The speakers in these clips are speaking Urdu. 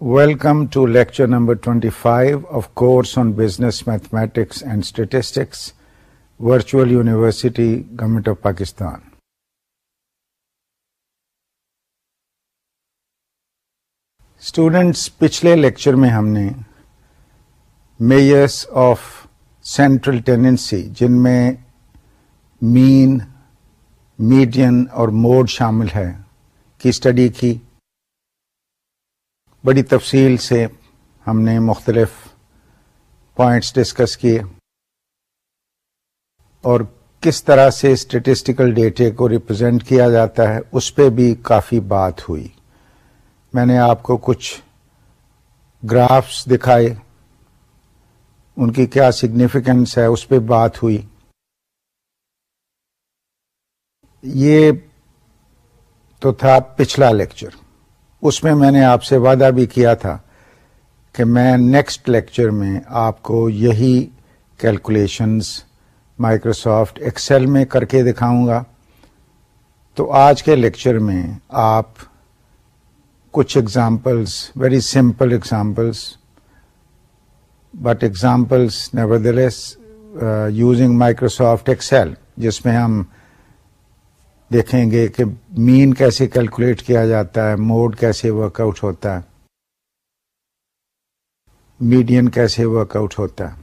Welcome to lecture number 25 of course on business mathematics and statistics virtual university government of Pakistan students پچھلے لیکچر میں ہم نے میئرس آف سینٹرل ٹینڈنسی جن میں مین میڈین اور موڈ شامل ہے کی اسٹڈی کی بڑی تفصیل سے ہم نے مختلف پوائنٹس ڈسکس کیے اور کس طرح سے اسٹیٹسٹیکل ڈیٹے کو ریپرزینٹ کیا جاتا ہے، اس پہ بھی کافی بات ہوئی۔ میں نے آپ کو کچھ گرافس دکھائے۔ ان کی کیا سگنیفیکینس ہے، اس پہ بات ہوئی۔ یہ تو تھا پچھلا لیکچر اس میں میں نے آپ سے وعدہ بھی کیا تھا کہ میں نیکسٹ لیکچر میں آپ کو یہی کیلکولیشنز مائکروسافٹ ایکسل میں کر کے دکھاؤں گا۔ تو آج کے لیکچر میں آپ کچھ examples very simple examples but examples never using Microsoft Excel جس میں ہم دیکھیں گے کہ مین کیسے کیلکولیٹ کیا جاتا ہے موڈ کیسے ورک آؤٹ ہوتا ہے میڈین کیسے ورک آؤٹ ہوتا ہے۔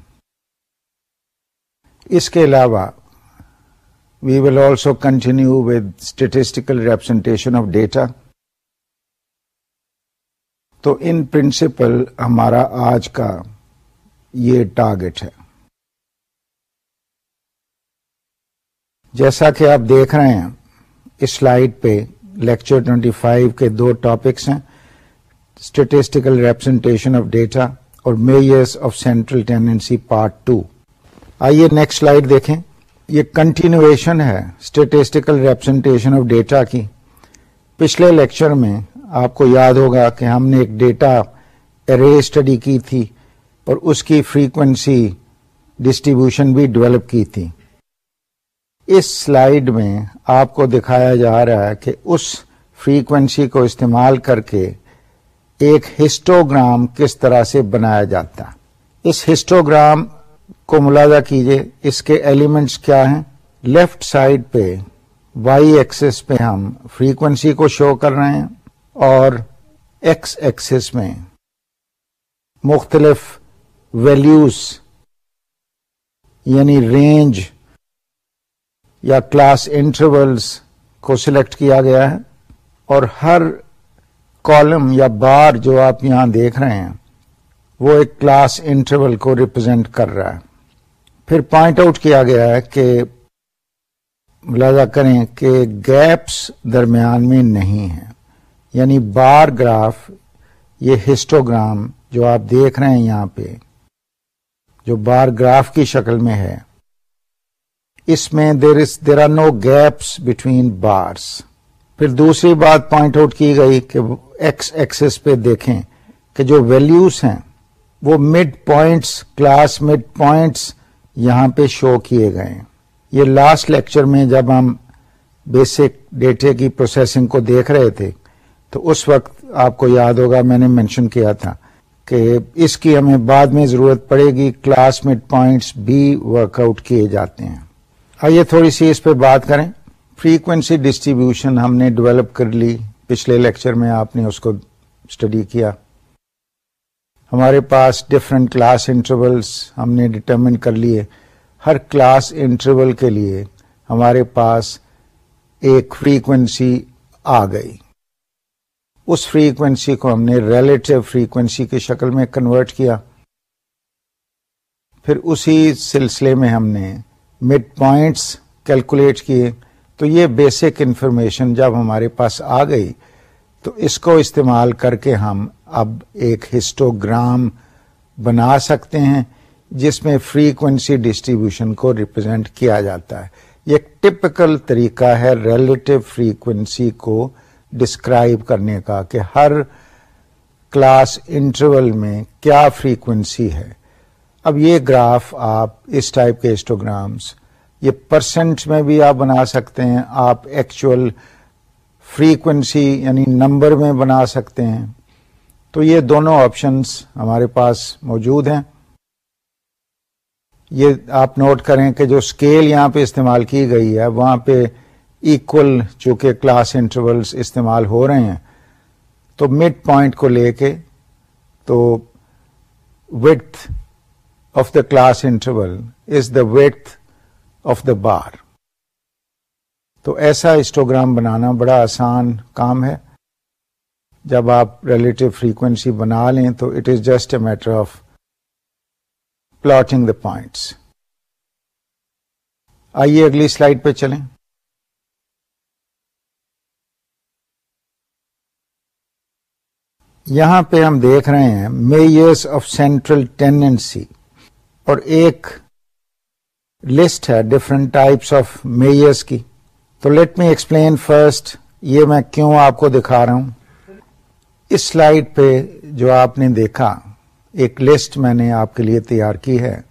اس کے علاوہ we will also continue with statistical representation of data تو ان پرنسپل ہمارا آج کا یہ ٹارگٹ ہے۔ جیسا کہ آپ دیکھ رہے ہیں اس سلائڈ پہ لیکچر 25 کے دو ٹاپکس ہیں اسٹیٹسٹیکل ریپرزنٹیشن آف ڈیٹا اور measures of central tendency part two آئیے نیکسٹ سلائڈ دیکھیں۔ یہ کنٹینویشن ہے اسٹیٹسٹیکل ریپرزنٹیشن آف ڈیٹا کی۔ پچھلے لیکچر میں آپ کو یاد ہوگا کہ ہم نے ایک ڈیٹا ارے اسٹڈی کی تھی اور اس کی فریکوینسی ڈسٹریبیوشن بھی ڈیولپ کی تھی۔ اس سلائیڈ میں آپ کو دکھایا جا رہا ہے کہ اس فریکوینسی کو استعمال کر کے ایک ہسٹوگرام کس طرح سے بنایا جاتا اس ہسٹوگرام کو ملازہ کیجیے، اس کے ایلیمنٹس کیا ہیں؟ لیفٹ سائڈ پہ وائی ایکسس پہ ہم فریکوینسی کو شو کر رہے ہیں اور ایکس ایکسس میں مختلف ویلیوز یعنی رینج یا کلاس انٹرولس کو سلیکٹ کیا گیا ہے اور ہر کالم یا بار جو آپ یہاں دیکھ رہے ہیں، وہ ایک کلاس انٹرول کو ریپرزینٹ کر رہا ہے۔ پھر پوائنٹ آؤٹ کیا گیا ہے کہ ملازہ کریں کہ گیپس درمیان میں نہیں ہیں۔ یعنی بار گراف، یہ ہسٹوگرام جو آپ دیکھ رہے ہیں یہاں پہ، جو بار گراف کی شکل میں ہے اس میں there is there are no gaps between bars پھر دوسری بات پوائنٹ آؤٹ کی گئی کہ ایکس ایکسس پہ دیکھیں کہ جو ویلیوز ہیں وہ mid points class mid points یہاں پہ شو کیے گئے ہیں۔ یہ لاسٹ لیکچر میں جب ہم بیسک ڈیٹے کی پروسیسنگ کو دیکھ رہے تھے، تو اس وقت آپ کو یاد ہوگا میں نے مینشن کیا تھا کہ اس کی ہمیں بعد میں ضرورت پڑے گی کلاس میٹ پوائنٹس بھی ورک آؤٹ کیے جاتے ہیں۔ آئیے تھوڑی سی اس پہ بات کریں۔ فریکوینسی ڈسٹریبیوشن ہم نے ڈیولپ کر لی۔ پچھلے لیکچر میں آپ نے اس کو اسٹڈی کیا۔ ہمارے پاس ڈفرینٹ کلاس انٹرولس ہم نے ڈٹرمن کر لیے۔ ہر کلاس انٹرول کے لیے ہمارے پاس ایک فریکوینسی آ گئی۔ اس فریکوینسی کو ہم نے ریلیٹو فریکوینسی کی شکل میں کنورٹ کیا۔ پھر اسی سلسلے میں ہم نے مڈ پوائنٹس کیلکولیٹ کیے، تو یہ بیسک انفارمیشن جب ہمارے پاس آ گئی، تو اس کو استعمال کر کے ہم اب ایک ہسٹوگرام بنا سکتے ہیں، جس میں فریکوینسی ڈسٹریبیوشن کو ریپرزینٹ کیا جاتا ہے۔ یہ ایک ٹپکل طریقہ ہے ریلیٹو فریکوینسی کو ڈسکرائب کرنے کا کہ ہر کلاس انٹرول میں کیا فریکوینسی ہے۔ اب یہ گراف آپ اس ٹائپ کے ہسٹوگرامس یہ پرسنٹ میں بھی آپ بنا سکتے ہیں، آپ ایکچوئل فریکوینسی یعنی نمبر میں بنا سکتے ہیں۔ تو یہ دونوں آپشنس ہمارے پاس موجود ہیں۔ یہ آپ نوٹ کریں کہ جو اسکیل یہاں پہ استعمال کی گئی ہے، وہاں پہ ایکول چونکہ کلاس انٹرولس استعمال ہو رہے ہیں۔ تو مڈ پوائنٹ کو لے کے تو width of the class interval is the width of the bar تو ایسا اسٹوگرام بنانا بڑا آسان کام ہے۔ جب آپ ریلیٹو فریکوینسی بنا لیں تو it is just a matter of plotting the points آئیے اگلی سلائڈ پہ چلیں۔ یہاں پہ ہم دیکھ رہے ہیں میئرس آف سینٹرل ٹینڈنسی اور ایک لسٹ ہے ڈفرنٹ ٹائپس آف میئرس کی۔ تو لیٹ می ایکسپلین فرسٹ یہ میں کیوں آپ کو دکھا رہا ہوں۔ اس سلائڈ پہ جو آپ نے دیکھا، ایک لسٹ میں نے آپ کے لیے تیار کی ہے۔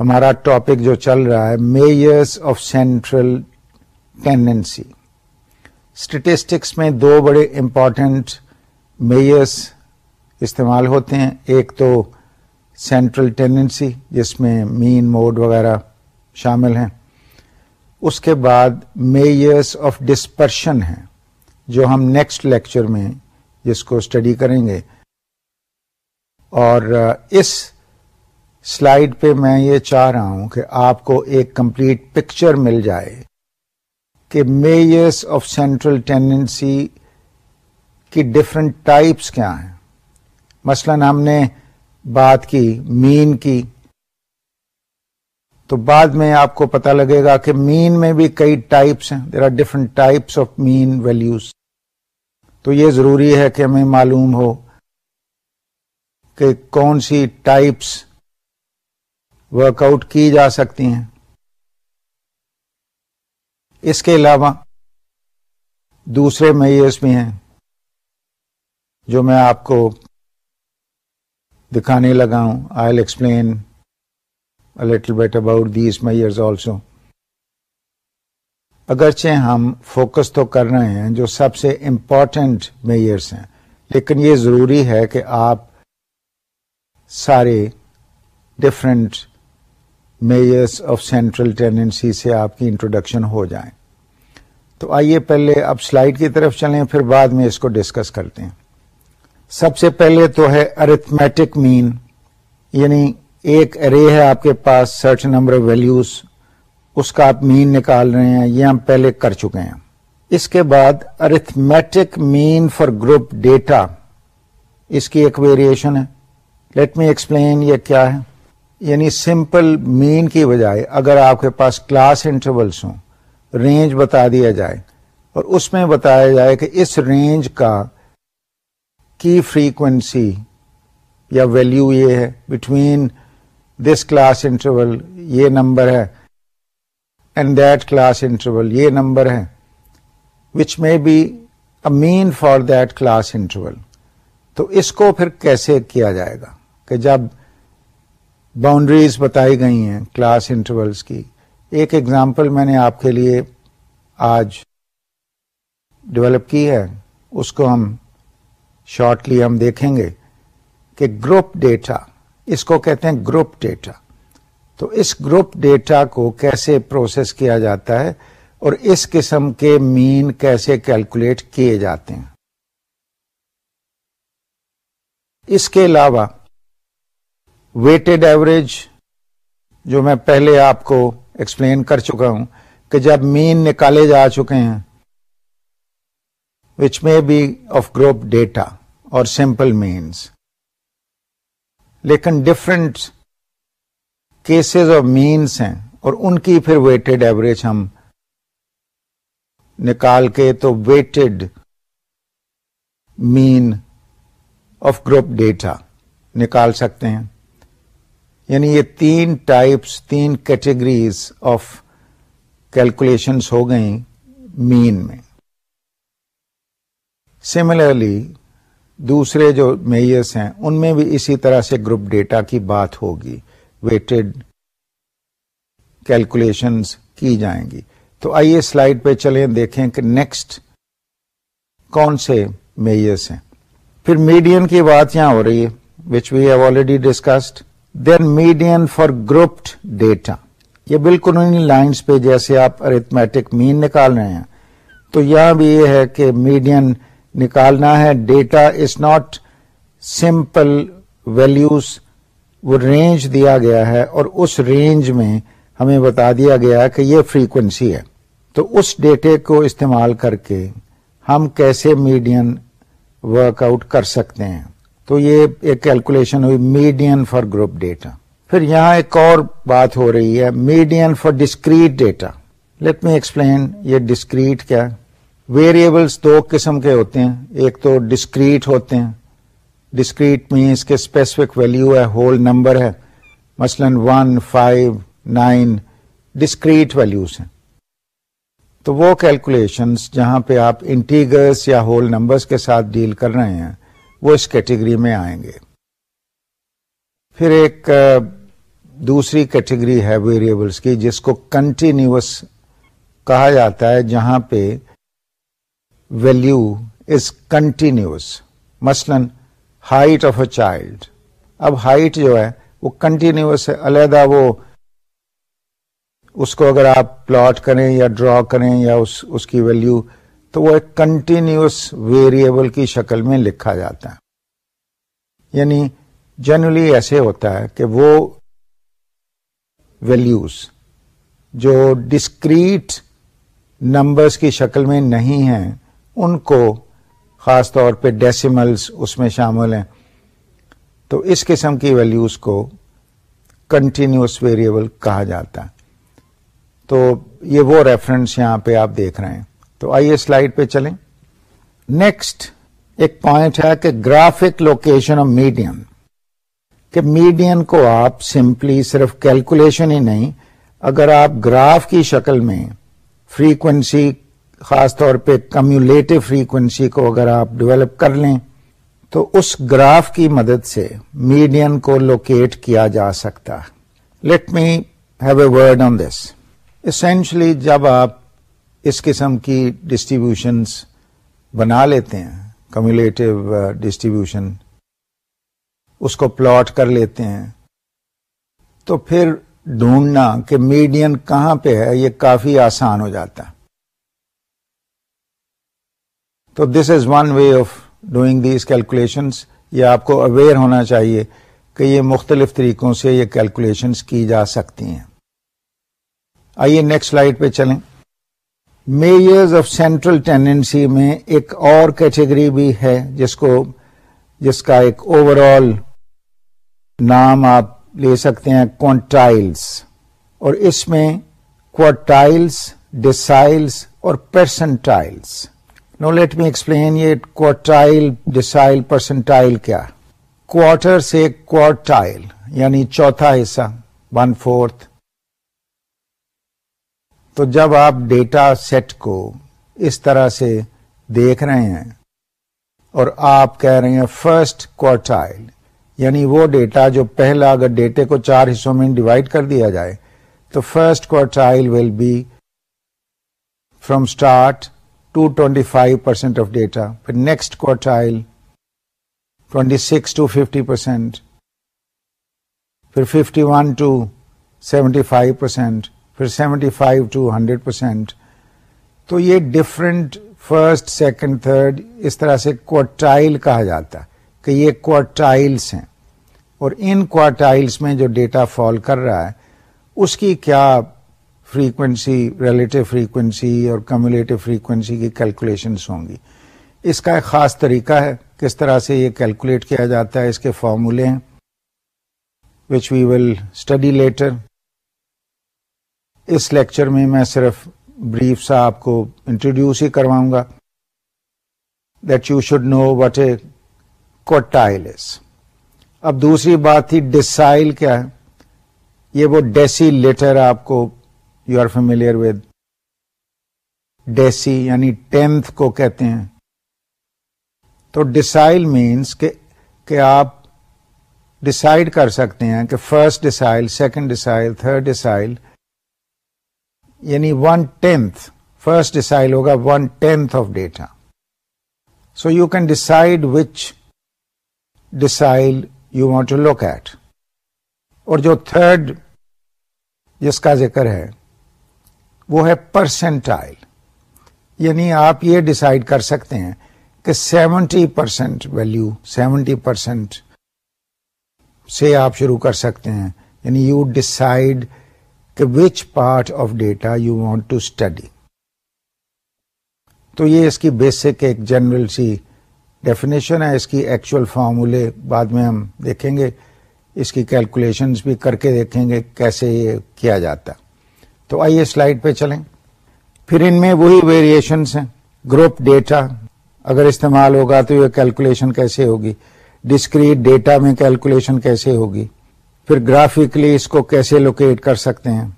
ہمارا ٹاپک جو چل رہا ہے measures of central tendency statistics میں دو بڑے امپورٹنٹ میئرس استعمال ہوتے ہیں۔ ایک تو سینٹرل ٹینڈنسی جس میں مین موڈ وغیرہ شامل ہیں۔ اس کے بعد میئرس آف ڈسپرشن ہیں، جو ہم نیکسٹ لیکچر میں جس کو اسٹڈی کریں گے۔ اور اس سلائڈ پہ میں یہ چاہ رہا ہوں کہ آپ کو ایک کمپلیٹ پکچر مل جائے کہ میئرس آف سینٹرل ٹینڈنسی کی ڈفرنٹ ٹائپس کیا ہیں۔ مثلا ہم نے بات کی، مین کی۔ تو بعد میں آپ کو پتا لگے گا کہ مین میں بھی کئی ٹائپس ہیں۔ There are different types of mean values تو یہ ضروری ہے کہ ہمیں معلوم ہو کہ کون سی ٹائپس ورک آؤٹ کی جا سکتی ہیں۔ اس کے علاوہ دوسرے میئرس بھی ہیں جو میں آپ کو دکھانے لگا ہوں۔ I'll explain little bit about these measures also اگرچہ ہم فوکس تو کر رہے ہیں جو سب سے امپورٹنٹ میئرس ہیں، لیکن یہ ضروری ہے کہ آپ سارے different measures of central tendency سے آپ کی انٹروڈکشن ہو جائیں۔ تو آئیے پہلے اب سلائڈ کی طرف چلیں، پھر بعد میں اس کو ڈسکس کرتے ہیں۔ سب سے پہلے تو ہے ارتھمیٹک مین یعنی ایک ارے ہے آپ کے پاس سرچ نمبر آف ویلوز اس کا آپ مین نکال رہے ہیں، یہ ہم پہلے کر چکے ہیں۔ اس کے بعد arithmetic mean for group data اس کی ایک ویریشن ہے۔ لیٹ می ایکسپلین یہ کیا ہے۔ یعنی سمپل مین کی بجائے اگر آپ کے پاس کلاس انٹرولس ہوں رینج بتا دیا جائے اور اس میں بتایا جائے کہ اس رینج کا کی فریکوینسی یا ویلو یہ ہے بٹوین دس کلاس انٹرول یہ نمبر ہے اینڈ دیٹ کلاس انٹرول یہ نمبر ہے which may be a mean for that class interval تو اس کو پھر کیسے کیا جائے گا کہ جب باؤنڈریز بتائی گئی ہیں کلاس انٹرولس کی، ایک ایگزامپل میں نے آپ کے لیے آج ڈیولپ کی ہے، اس کو ہم شارٹلی ہم دیکھیں گے کہ گروپ ڈیٹا اس کو کہتے ہیں گروپ ڈیٹا تو اس گروپ ڈیٹا کو کیسے پروسیس کیا جاتا ہے اور اس قسم کے مین کیسے کیلکولیٹ کیے جاتے ہیں۔ اس کے علاوہ ویٹڈ ایوریج جو میں پہلے آپ کو ایکسپلین کر چکا ہوں کہ جب مین نکالے جا چکے ہیں وچ میں بی آف گروپ ڈیٹا اور سمپل مینس لیکن ڈفرنٹ کیسز آف مینس ہیں اور ان کی پھر ویٹڈ ایوریج ہم نکال کے تو weighted mean of group data نکال سکتے ہیں۔ یعنی یہ تین ٹائپس تین کیٹیگریز آف کیلکولیشنس ہو گئیں مین میں۔ سملرلی دوسرے جو میئرس ہیں، ان میں بھی اسی طرح سے گروپ ڈیٹا کی بات ہوگی۔ ویٹڈ کیلکولیشنز کی جائیں گی۔ تو آئیے سلائڈ پہ چلیں، دیکھیں کہ نیکسٹ کون سے میئرس ہیں۔ پھر میڈین کی بات یہاں ہو رہی ہے which we have already discussed then median for grouped data یہ بالکل انہیں لائنس پہ جیسے آپ ارتھمیٹک مین نکال رہے ہیں۔ تو یہاں بھی یہ ہے کہ میڈین نکالنا ہے۔ Data is not simple values وہ رینج دیا گیا ہے اور اس رینج میں ہمیں بتا دیا گیا کہ یہ فریکوینسی ہے۔ تو اس ڈیٹے کو استعمال کر کے ہم کیسے میڈین ورک آؤٹ کر سکتے ہیں؟ تو یہ ایک کیلکولیشن ہوئی میڈین فار گروپ ڈیٹا پھر یہاں ایک اور بات ہو رہی ہے median for discrete data let me explain یہ ڈسکریٹ کیا۔ ویریبلس دو قسم کے ہوتے ہیں۔ ایک تو ڈسکریٹ ہوتے ہیں۔ ڈسکریٹ مینس کے اسپیسیفک ویلو ہے ہول نمبر ہے۔ مثلا one five nine discrete values ہیں۔ تو وہ کیلکولیشنس جہاں پہ آپ انٹیگرس یا ہول نمبرس کے ساتھ ڈیل کر رہے ہیں، وہ اس کیٹیگری میں آئیں گے۔ پھر ایک دوسری کیٹیگری ہے ویریبلس کی، جس کو کنٹینیوس کہا جاتا ہے، جہاں پہ ویلو از کنٹینیوس مثلا ہائٹ آف اے چائلڈ اب ہائٹ جو ہے وہ کنٹینیوس ہے، علیحدہ وہ اس کو اگر آپ پلاٹ کریں یا ڈرا کریں یا اس اس کی ویلو تو وہ ایک کنٹینیوس ویریبل کی شکل میں لکھا جاتا ہے۔ یعنی جنرلی ایسے ہوتا ہے کہ وہ ویلوز جو ڈسکریٹ نمبرز کی شکل میں نہیں ہیں ان کو خاص طور پہ ڈیسیملس اس میں شامل ہیں۔ تو اس قسم کی ویلوز کو کنٹینیوس ویریبل کہا جاتا ہے۔ تو یہ وہ ریفرنس یہاں پہ آپ دیکھ رہے ہیں۔ تو آئیے سلائڈ پہ چلیں۔ نیکسٹ ایک پوائنٹ ہے کہ گرافک لوکیشن آف میڈین کہ میڈین کو آپ سمپلی صرف کیلکولیشن ہی نہیں، اگر آپ گراف کی شکل میں فریکوینسی خاص طور پہ کمیولیٹو فریکوینسی کو اگر آپ ڈیولپ کر لیں، تو اس گراف کی مدد سے میڈین کو لوکیٹ کیا جا سکتا۔ Let me have a word on this essentially جب آپ اس قسم کی ڈسٹریبیوشنس بنا لیتے ہیں کمیولیٹو ڈسٹریبیوشن uh, اس کو پلاٹ کر لیتے ہیں، تو پھر ڈھونڈنا کہ میڈین کہاں پہ ہے، یہ کافی آسان ہو جاتا۔ ہے تو this is one way of doing these calculations یہ آپ کو اویئر ہونا چاہیے کہ یہ مختلف طریقوں سے یہ کیلکولیشنس کی جا سکتی ہیں۔ آئیے نیکسٹ سلائڈ پہ چلیں۔ میئرز آف سینٹرل ٹینڈنسی میں ایک اور کیٹیگری بھی ہے جس کو جس کا ایک اوور آل نام آپ لے سکتے ہیں کوانٹائلس اور اس میں کوٹائلس ڈسائلس اور percentiles no let me explain یہ کوٹائل ڈسائل پرسنٹائل کیا کوارٹر سے کوارٹائل یعنی چوتھا حصہ ون فورتھ تو جب آپ ڈیٹا سیٹ کو اس طرح سے دیکھ رہے ہیں اور آپ کہہ رہے ہیں فرسٹ کوارٹائل یعنی وہ ڈیٹا جو پہلا اگر ڈیٹے کو چار حصوں میں ڈیوائڈ کر دیا جائے تو first quartile will be from start to twenty five percent of data پھر next quartile twenty six to fifty percent پھر fifty one to seventy five percent پھر seventy five to hundred percent تو یہ ڈفرنٹ فرسٹ سیکنڈ تھرڈ اس طرح سے کوارٹائل کہا جاتا کہ یہ کوارٹائلس ہیں. اور ان کوارٹائلس میں جو ڈیٹا فال کر رہا ہے، اس کی کیا فریکوینسی ریلیٹو فریکوینسی اور کمیولیٹو فریکوینسی کی کیلکولیشنس ہوں گی۔ اس کا ایک خاص طریقہ ہے، کس طرح سے یہ کیلکولیٹ کیا جاتا ہے، اس کے فارمولے ہیں which we will study later us lecture میں میں صرف بریف سا آپ کو انٹروڈیوس ہی کرواؤں گا that you should know what a quartile is اب دوسری بات تھی ڈسائل کیا ہے، یہ وہ ڈیسی لیٹر آپ کو یو آر فیملیئر ود ڈیسی یعنی ٹینتھ کو کہتے ہیں تو ڈسائل مینس کہ آپ ڈسائڈ کر سکتے ہیں کہ first decile second decile third decile یعنی ون ٹینتھ فرسٹ ڈسائڈ ہوگا one tenth of data so you can decide which decile you want to look at اور جو تھرڈ جس کا ذکر ہے وہ ہے پرسنٹائل یعنی آپ یہ ڈسائڈ کر سکتے ہیں کہ seventy percent value seventy percent سے آپ شروع کر سکتے ہیں. یعنی یو ڈسائڈ کہ which part of data you want to study تو یہ اس کی بیسک ایک جنرل سی ڈیفینیشن ہے. اس کی ایکچوئل فارمولے بعد میں ہم دیکھیں گے. اس کی کیلکولیشنز بھی کر کے دیکھیں گے کیسے یہ کیا جاتا تو آئیے سلائڈ پہ چلیں۔ پھر ان میں وہی ویریشنس ہیں۔ گروپ ڈیٹا اگر استعمال ہوگا تو یہ کیلکولیشن کیسے ہوگی؟ ڈسکریٹ ڈیٹا میں کیلکولیشن کیسے ہوگی؟ پھر گرافکلی اس کو کیسے لوکیٹ کر سکتے ہیں؟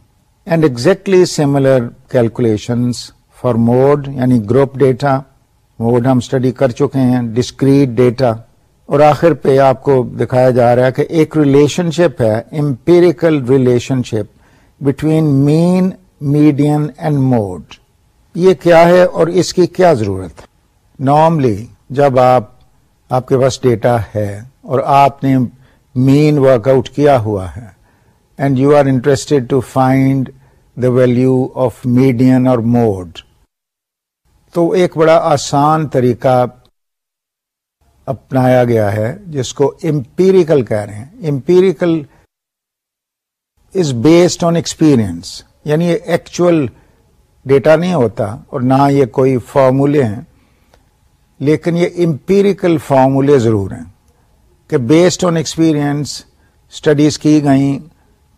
And exactly similar calculation for mode یعنی گروپ ڈیٹا موڈ ہم اسٹڈی کر چکے ہیں ڈسکریٹ ڈیٹا اور آخر پہ آپ کو دکھایا جا رہا ہے کہ ایک ریلیشن شپ ہے empirical relationship between mean median and mode یہ کیا ہے اور اس کی کیا ضرورت نارملی جب آپ آپ کے پاس ڈیٹا ہے اور آپ نے مین ورک آؤٹ کیا ہوا ہے and you are interested to find the value of median اور موڈ تو ایک بڑا آسان طریقہ اپنایا گیا ہے، جس کو امپیریکل کہہ رہے ہیں۔ Empirical is based on experience یعنی یہ ایکچوئل ڈیٹا نہیں ہوتا اور نہ یہ کوئی فارمولے ہیں، لیکن یہ امپیریکل فارمولے ضرور ہیں کہ بیسڈ آن ایکسپیرئنس اسٹڈیز کی گئیں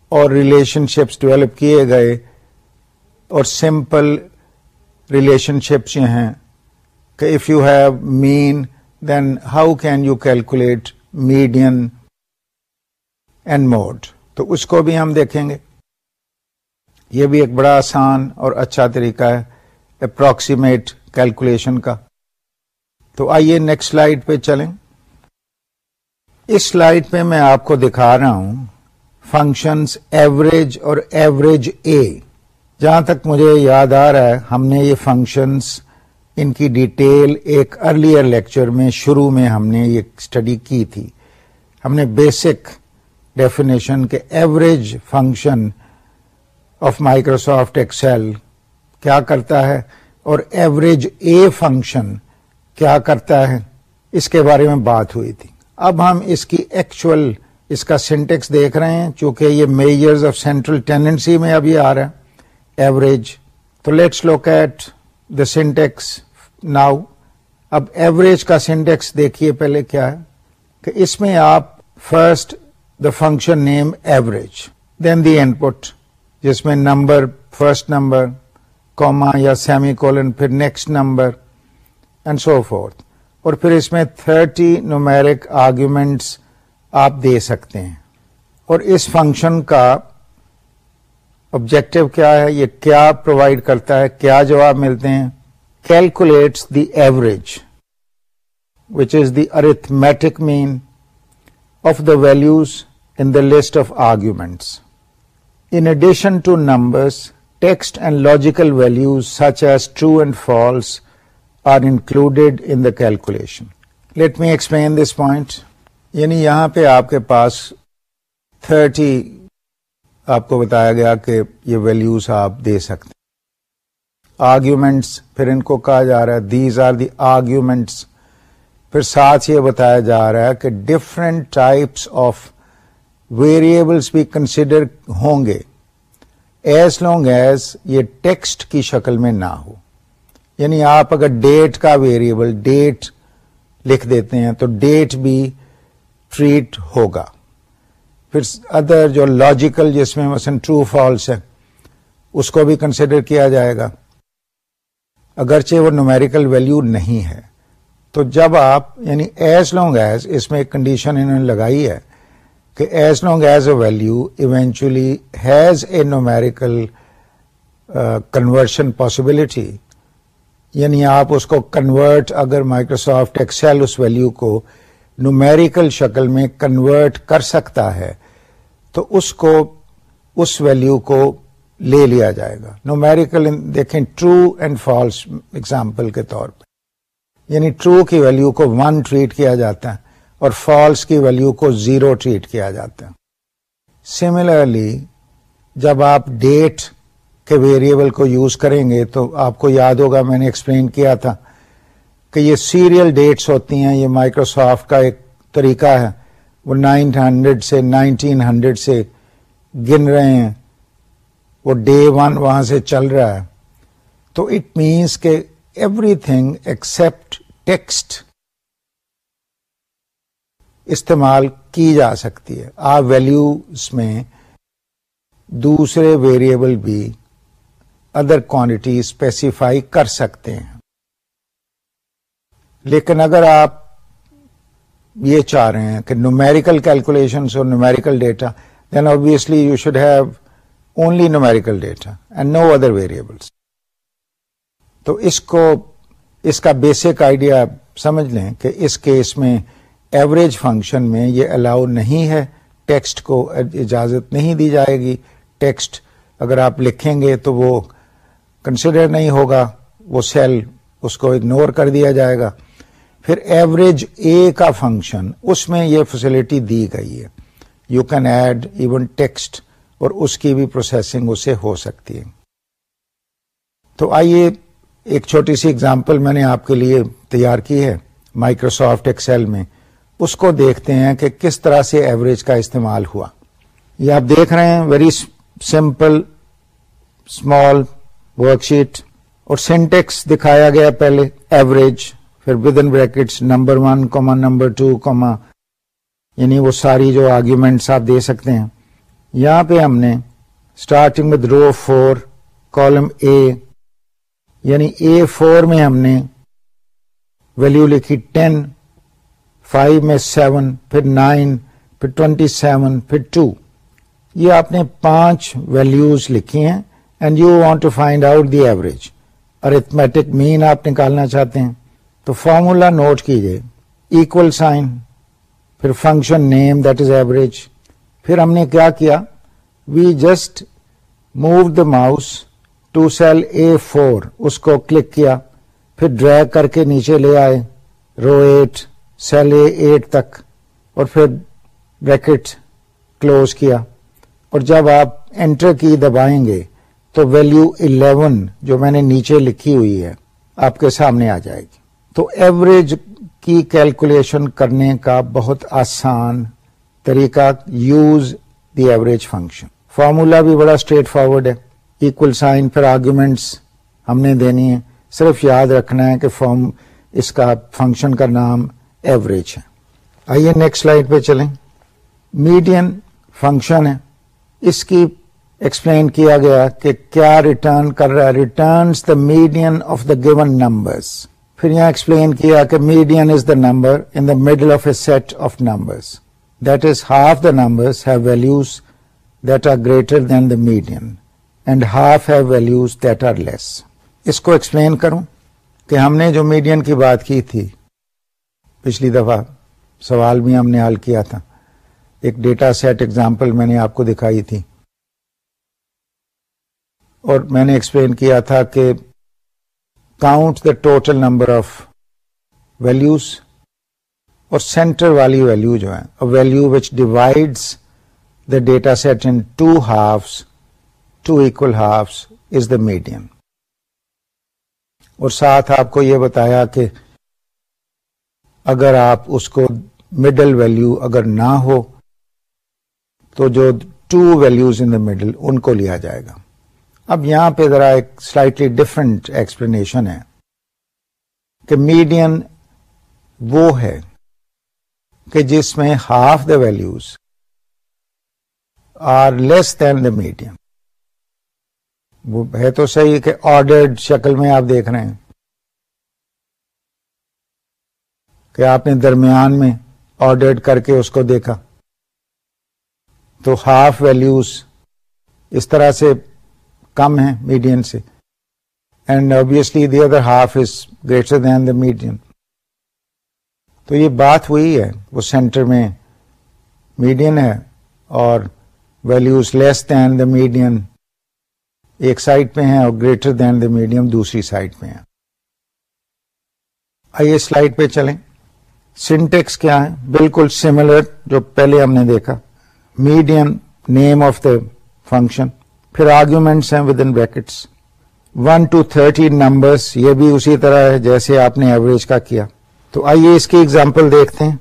اور ریلیشن شپس ڈیولپ کیے گئے اور سمپل ریلیشن شپس یہ ہیں کہ if you have mean then how can you calculate median and mode تو اس کو بھی ہم دیکھیں گے۔ یہ بھی ایک بڑا آسان اور اچھا طریقہ ہے اپروکسیمیٹ کیلکولیشن کا۔ تو آئیے نیکسٹ سلائڈ پہ چلیں۔ اس سلائڈ پہ میں آپ کو دکھا رہا ہوں فنکشنز ایوریج اور ایوریج اے جہاں تک مجھے یاد آ رہا ہے، ہم نے یہ فنکشنز ان کی ڈیٹیل ایک ارلیئر لیکچر میں شروع میں ہم نے یہ اسٹڈی کی تھی۔ ہم نے بیسک ڈیفینیشن کے average function of Microsoft Excel کیا کرتا ہے اور ایوریج اے فنکشن کیا کرتا ہے اس کے بارے میں بات ہوئی تھی اب ہم اس کی ایکچوئل اس کا سینٹیکس دیکھ رہے ہیں چونکہ یہ میجرز آف سینٹرل ٹینڈنسی میں ابھی آ رہا ہے ایوریج تو let's look at the syntax now اب ایوریج کا سینٹیکس دیکھیے پہلے کیا ہے کہ اس میں آپ first the function name average then the input جس میں نمبر فرسٹ نمبر کوما یا سیمی کولن پھر next number and so forth اور پھر اس میں تھرٹی نومیرک آرگیومینٹس آپ دے سکتے ہیں. اور اس فنکشن کا آبجیکٹو کیا ہے؟ یہ کیا پرووائڈ کرتا ہے؟ کیا جواب ملتے ہیں؟ Calculates the average which is the arithmetic mean of the values in the list of arguments In addition to numbers, text and logical values such as true and false are included in the calculation. Let me explain this point. یعنی یہاں پہ آپ کے پاس 30 آپ کو بتایا گیا کہ یہ ویلیوز آپ دے سکتے آرگیومینٹس پھر ان کو کہا جا رہا ہے دیز آر دی آرگیومینٹس پھر ساتھ یہ بتایا جا رہا ہے کہ ڈفرینٹ ٹائپس آف ویریبلس بھی کنسیڈر ہوں گے ایز لانگ ایز یہ ٹیکسٹ کی شکل میں نہ ہو۔ یعنی آپ اگر ڈیٹ کا ویریبل ڈیٹ لکھ دیتے ہیں تو ڈیٹ بھی ٹریٹ ہوگا۔ پھر ادر جو لاجیکل جس میں مثلا ٹرو فالس ہے، اس کو بھی کنسیڈر کیا جائے گا۔ اگرچہ وہ نومیریکل ویلو نہیں ہے، تو جب آپ یعنی ایز لانگ ایز اس میں ایک کنڈیشن انہوں نے لگائی ہے کہ as long as a value eventually has a numerical conversion possibility یعنی آپ اس کو کنورٹ اگر مائکروسافٹ ایکسل اس ویلو کو نومیریکل شکل میں کنورٹ کر سکتا ہے، تو اس کو اس ویلو کو لے لیا جائے گا۔ نومیریکل دیکھیں ٹرو اینڈ فالس ایگزامپل کے طور پہ یعنی ٹرو کی ویلو کو ون ٹریٹ کیا جاتا ہے۔ اور فالس کی ویلو کو زیرو ٹریٹ کیا جاتا ہے۔ سملرلی جب آپ ڈیٹ کے ویریبل کو یوز کریں گے تو آپ کو یاد ہوگا میں نے ایکسپلین کیا تھا کہ یہ سیریل ڈیٹس ہوتی ہیں، یہ مائکروسافٹ کا ایک طریقہ ہے۔ وہ نائن ہنڈریڈ سے نائنٹین ہنڈریڈ سے گن رہے ہیں۔ وہ ڈے ون وہاں سے چل رہا ہے۔ تو اٹ مینس کہ ایوری تھنگ ایکسپٹ ٹیکسٹ استعمال کی جا سکتی ہے۔ آپ ویلوز میں دوسرے ویریبل بھی ادر کوانٹٹی اسپیسیفائی کر سکتے ہیں۔ لیکن اگر آپ یہ چاہ رہے ہیں کہ نومیریکل کیلکولیشن اور numerical data then obviously you should have only numerical data and no other variables تو اس کو، اس کا بیسک آئیڈیا سمجھ لیں کہ اس کیس میں ایوریج فنکشن میں یہ الاؤ نہیں ہے ٹیکسٹ کو اجازت نہیں دی جائے گی. ٹیکسٹ اگر آپ لکھیں گے تو وہ کنسیڈر نہیں ہوگا، وہ سیل اس کو اگنور کر دیا جائے گا. پھر ایوریج اے کا فنکشن اس میں یہ فیسلٹی دی گئی ہے. You can add even text اور اس کی بھی پروسیسنگ اسے ہو سکتی ہے. تو آئیے ایک چھوٹی سی اگزامپل میں نے آپ کے لیے تیار کی ہے. مائکروسافٹ ایکسل میں. اس کو دیکھتے ہیں کہ کس طرح سے ایوریج کا استعمال ہوا۔ یہ آپ دیکھ رہے ہیں very simple small worksheet اور سینٹیکس دکھایا گیا پہلے ایوریج پھر within brackets number one comma number two comma یعنی وہ ساری جو آرگیومینٹس آپ دے سکتے ہیں۔ یہاں پہ ہم نے starting with row four column A یعنی اے فور میں ہم نے ویلو لکھی ٹین فائیو میں سیون، پھر نائن، پھر ٹوینٹی سیون، پھر ٹو۔ یہ آپ نے پانچ ویلوز لکھی ہیں and you want to find out the average arithmetic mean آپ نکالنا چاہتے ہیں۔ تو فارمولا نوٹ کیجیے اکول سائن پھر function name that is average پھر ہم نے کیا کیا؟ We just move the mouse to cell A four اس کو کلک کیا۔ پھر ڈریگ کر کے نیچے لے آئے۔ Row eight cell A eight تک اور پھر بریکٹ کلوز کیا اور جب آپ انٹر کی دبائیں گے تو ویلو 11 جو میں نے نیچے لکھی ہوئی ہے آپ کے سامنے آ جائے گی۔ تو ایوریج کی کیلکولیشن کرنے کا بہت آسان طریقہ use the average function. Formula بھی بڑا اسٹریٹ فارورڈ ہے۔ اکول سائن پھر آرگومینٹس ہم نے دینی ہے صرف یاد رکھنا ہے کہ فارم اس کا فنکشن کا نام ایوریج ہے آئیے نیکسٹ سلائڈ پہ چلیں میڈین فنکشن ہے اس کی ایکسپلین کیا گیا کہ کیا ریٹرن کر رہا ہے returns the median of the given numbers پھر یہاں ایکسپلین کیا کہ median is the number in the middle of a set of numbers that is half the numbers have values that are greater than the median and half have values that are less اس کو ایکسپلین کروں کہ ہم نے جو میڈین کی بات کی تھی پچھلی دفعہ سوال بھی ہم نے حل کیا تھا۔ ایک ڈیٹا سیٹ ایگزامپل میں نے آپ کو دکھائی تھی۔ اور میں نے ایکسپلین کیا تھا کہ count the total number of values اور سینٹر والی ویلو جو ہے value which divides the data set into halves two equal halves is the medium اور ساتھ آپ کو یہ بتایا کہ اگر آپ اس کو مڈل ویلو اگر نہ ہو، تو جو two values in the middle ان کو لیا جائے گا۔ اب یہاں پہ ذرا ایک سلائٹلی ڈفرنٹ ایکسپلینیشن ہے کہ میڈین وہ ہے کہ جس میں half the values are less than the medium وہ ہے تو صحیح کہ آرڈرڈ شکل میں آپ دیکھ رہے ہیں۔ کہ آپ نے درمیان میں آرڈرڈ کر کے اس کو دیکھا۔ تو ہاف ویلوز اس طرح سے کم ہے میڈین سے۔ And obviously the other half is greater than the median تو یہ بات ہوئی ہے، وہ سینٹر میں میڈین ہے اور values less than the median ایک سائڈ پہ ہیں اور گریٹر دین دا میڈیم دوسری سائڈ پہ ہیں۔ آئیے سلائڈ پہ چلیں۔ سنٹیکس کیا ہے بالکل سملر جو پہلے ہم نے دیکھا. Median name of the function پھر آرگیومینٹس ہیں within brackets one two thirty numbers یہ بھی اسی طرح ہے جیسے آپ نے ایوریج کا کیا. تو آئیے اس کی اگزامپل دیکھتے ہیں.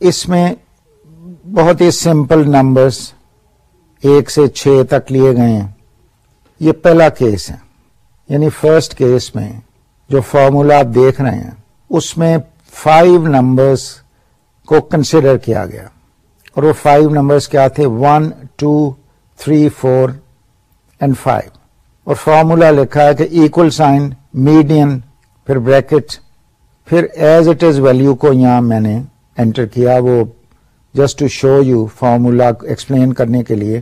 اس میں بہت ہی سمپل نمبرس ایک سے چھ تک لیے گئے ہیں. یہ پہلا کیس ہے. یعنی فرسٹ کیس میں جو فارمولا آپ دیکھ رہے ہیں، اس میں فائیو نمبرس کو کنسیڈر کیا گیا۔ اور وہ فائیو نمبرس کیا تھے؟ One two three four and five اور فارمولا لکھا ہے کہ ایکول سائن میڈین پھر بریکٹ پھر ایز اٹ از ویلو کو یہاں میں نے انٹر کیا۔ وہ just to show you formula explain کرنے کے لیے۔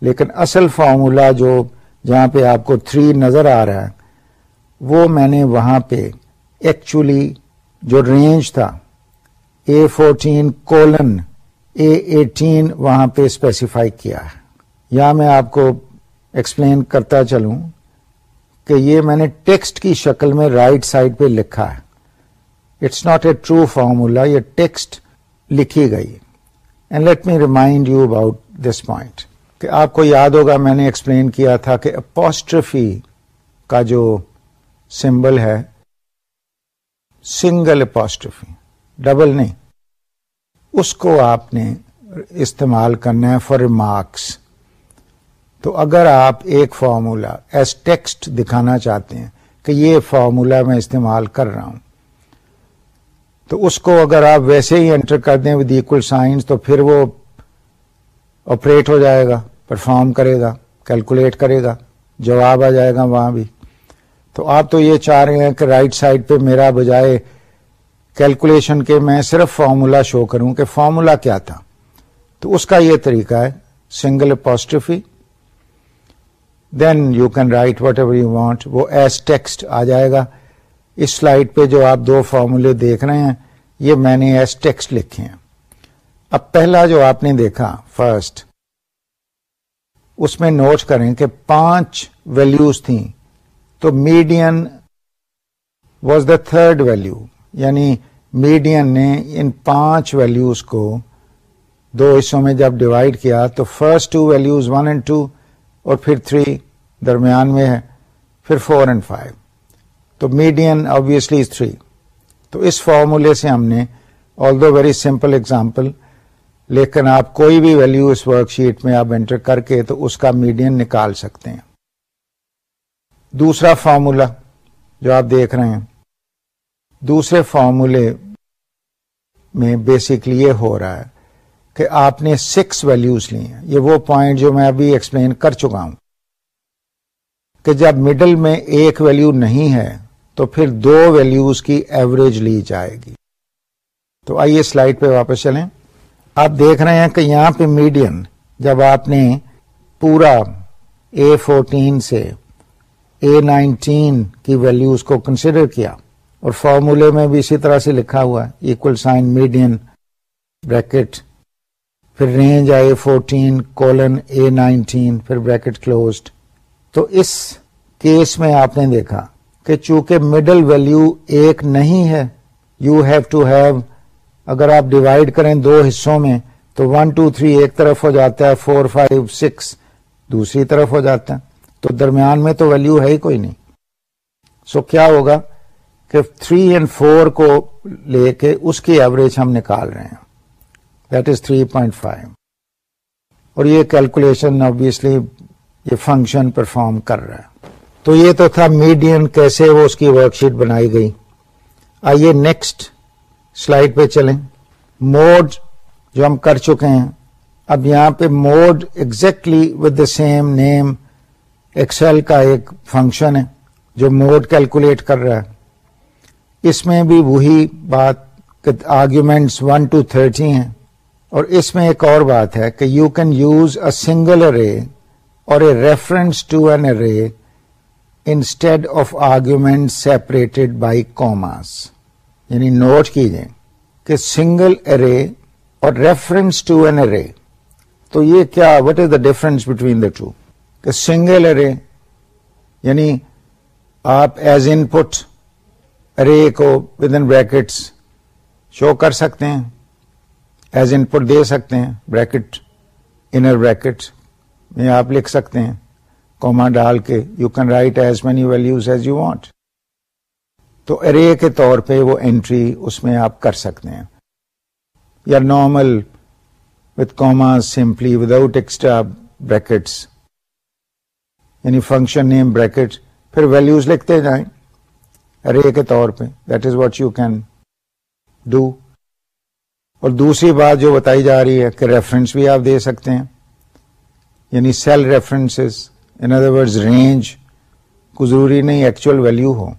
لیکن اصل فارمولا جو جہاں پہ آپ کو تھری نظر آ رہا ہے، وہ میں نے وہاں پہ ایکچولی جو رینج تھا A fourteen colon A eighteen وہاں پہ اسپیسیفائی کیا ہے۔ یا میں آپ کو ایکسپلین کرتا چلوں کہ یہ میں نے ٹیکسٹ کی شکل میں رائٹ right سائڈ پہ لکھا ہے۔ It's not a true formula یہ ٹیکسٹ لکھی گئی۔ And let me remind you about this point کہ آپ کو یاد ہوگا میں نے ایکسپلین کیا تھا کہ اپوسٹرفی کا جو سمبل ہے سنگل اپوسٹرفی ڈبل نہیں۔ اس کو آپ نے استعمال کرنا ہے فار ریمارکس تو اگر آپ ایک فارمولا ایز ٹیکسٹ دکھانا چاہتے ہیں کہ یہ فارمولا میں استعمال کر رہا ہوں، تو اس کو اگر آپ ویسے ہی انٹر کر دیں ود اکول سائنس تو پھر وہ آپریٹ ہو جائے گا پرفارم کرے گا کیلکولیٹ کرے گا، جواب آ جائے گا وہاں بھی۔ تو آپ تو یہ چاہ رہے ہیں کہ رائٹ سائڈ پہ میرا بجائے کیلکولیشن کے میں صرف فارمولا شو کروں کہ فارمولا کیا تھا۔ تو اس کا یہ طریقہ ہے single apostrophe then you can write whatever you want وہ ایز ٹیکسٹ آ جائے گا۔ اس سلائڈ پہ جو آپ دو فارمولے دیکھ رہے ہیں، یہ میں نے ایز ٹیکسٹ لکھے ہیں۔ اب پہلا جو آپ نے دیکھا فرسٹ اس میں نوٹ کریں کہ پانچ ویلوز تھیں۔ تو median was the third value یعنی میڈین نے ان پانچ ویلوز کو دو حصوں میں جب ڈیوائڈ کیا تو first two values one and two اور پھر تھری درمیان میں ہے، پھر فور اینڈ فائیو تو میڈین آبیسلی از تھری تو اس فارمولے سے ہم نے آل دو ویری سمپل اگزامپل لیکن آپ کوئی بھی ویلو اس ورک شیٹ میں آپ انٹر کر کے تو اس کا میڈین نکال سکتے ہیں۔ دوسرا فارمولا جو آپ دیکھ رہے ہیں، دوسرے فارمولے میں بیسکلی یہ ہو رہا ہے کہ آپ نے سکس ویلوز لی ہیں۔ یہ وہ پوائنٹ جو میں ابھی ایکسپلین کر چکا ہوں کہ جب مڈل میں ایک ویلو نہیں ہے تو پھر دو ویلوز کی ایوریج لی جائے گی۔ تو آئیے سلائڈ پہ واپس چلیں۔ آپ دیکھ رہے ہیں کہ یہاں پہ میڈین جب آپ نے پورا اے فورٹین سے اے نائنٹین کی ویلوز کو کنسیڈر کیا اور فارمولے میں بھی اسی طرح سے لکھا ہوا ہے اکول سائن میڈین بریکٹ پھر range A fourteen colon A nineteen پھر بریکٹ کلوزڈ تو اس کیس میں آپ نے دیکھا کہ چونکہ مڈل ویلو ایک نہیں ہے یو ہیو ٹو ہیو اگر آپ ڈیوائڈ کریں دو حصوں میں، تو ون ٹو تھری ایک طرف ہو جاتا ہے فور فائیو سکس دوسری طرف ہو جاتا ہے۔ تو درمیان میں تو ویلو ہے ہی کوئی نہیں۔ سو so کیا ہوگا کہ تھری اینڈ فور کو لے کے اس کی ایوریج ہم نکال رہے ہیں۔ That is three point five اور یہ کیلکولیشن آبیسلی یہ فنکشن پرفارم کر رہا ہے۔ تو یہ تو تھا میڈین کیسے وہ اس کی ورک شیٹ بنائی گئی۔ آئیے نیکسٹ سلائڈ پہ چلیں۔ موڈ جو ہم کر چکے ہیں، اب یہاں پہ mode exactly with the same name Excel کا ایک فنکشن ہے جو موڈ کیلکولیٹ کر رہا ہے۔ اس میں بھی وہی بات آرگیومینٹس ون ٹو تھرٹی ہیں۔ اور اس میں ایک اور بات ہے کہ you can use a single array or a reference to an array instead of argument separated by commas یعنی نوٹ کیجیے کہ single array or reference to an array تو یہ کیا what is the difference between the two کہ سنگل ارے یعنی آپ ایز ان پٹ ارے کو ود ان بریکٹس شو کر سکتے ہیں ایز ان پٹ دے سکتے ہیں بریکٹ انر بریکٹ میں آپ لکھ سکتے ہیں کوما ڈال کے you can write as many values as you want تو ارے کے طور پہ وہ انٹری اس میں آپ کر سکتے ہیں. یا normal with comma simply without extra brackets یعنی فنکشن نیم بریکٹ پھر ویلوز لکھتے جائیں ارے کے طور پہ. That is what you can do اور دوسری بات جو بتائی جا رہی ہے کہ ریفرنس بھی آپ دے سکتے ہیں. یعنی cell reference in other word range کو ضروری نہیں ایکچوئل ویلو ہو.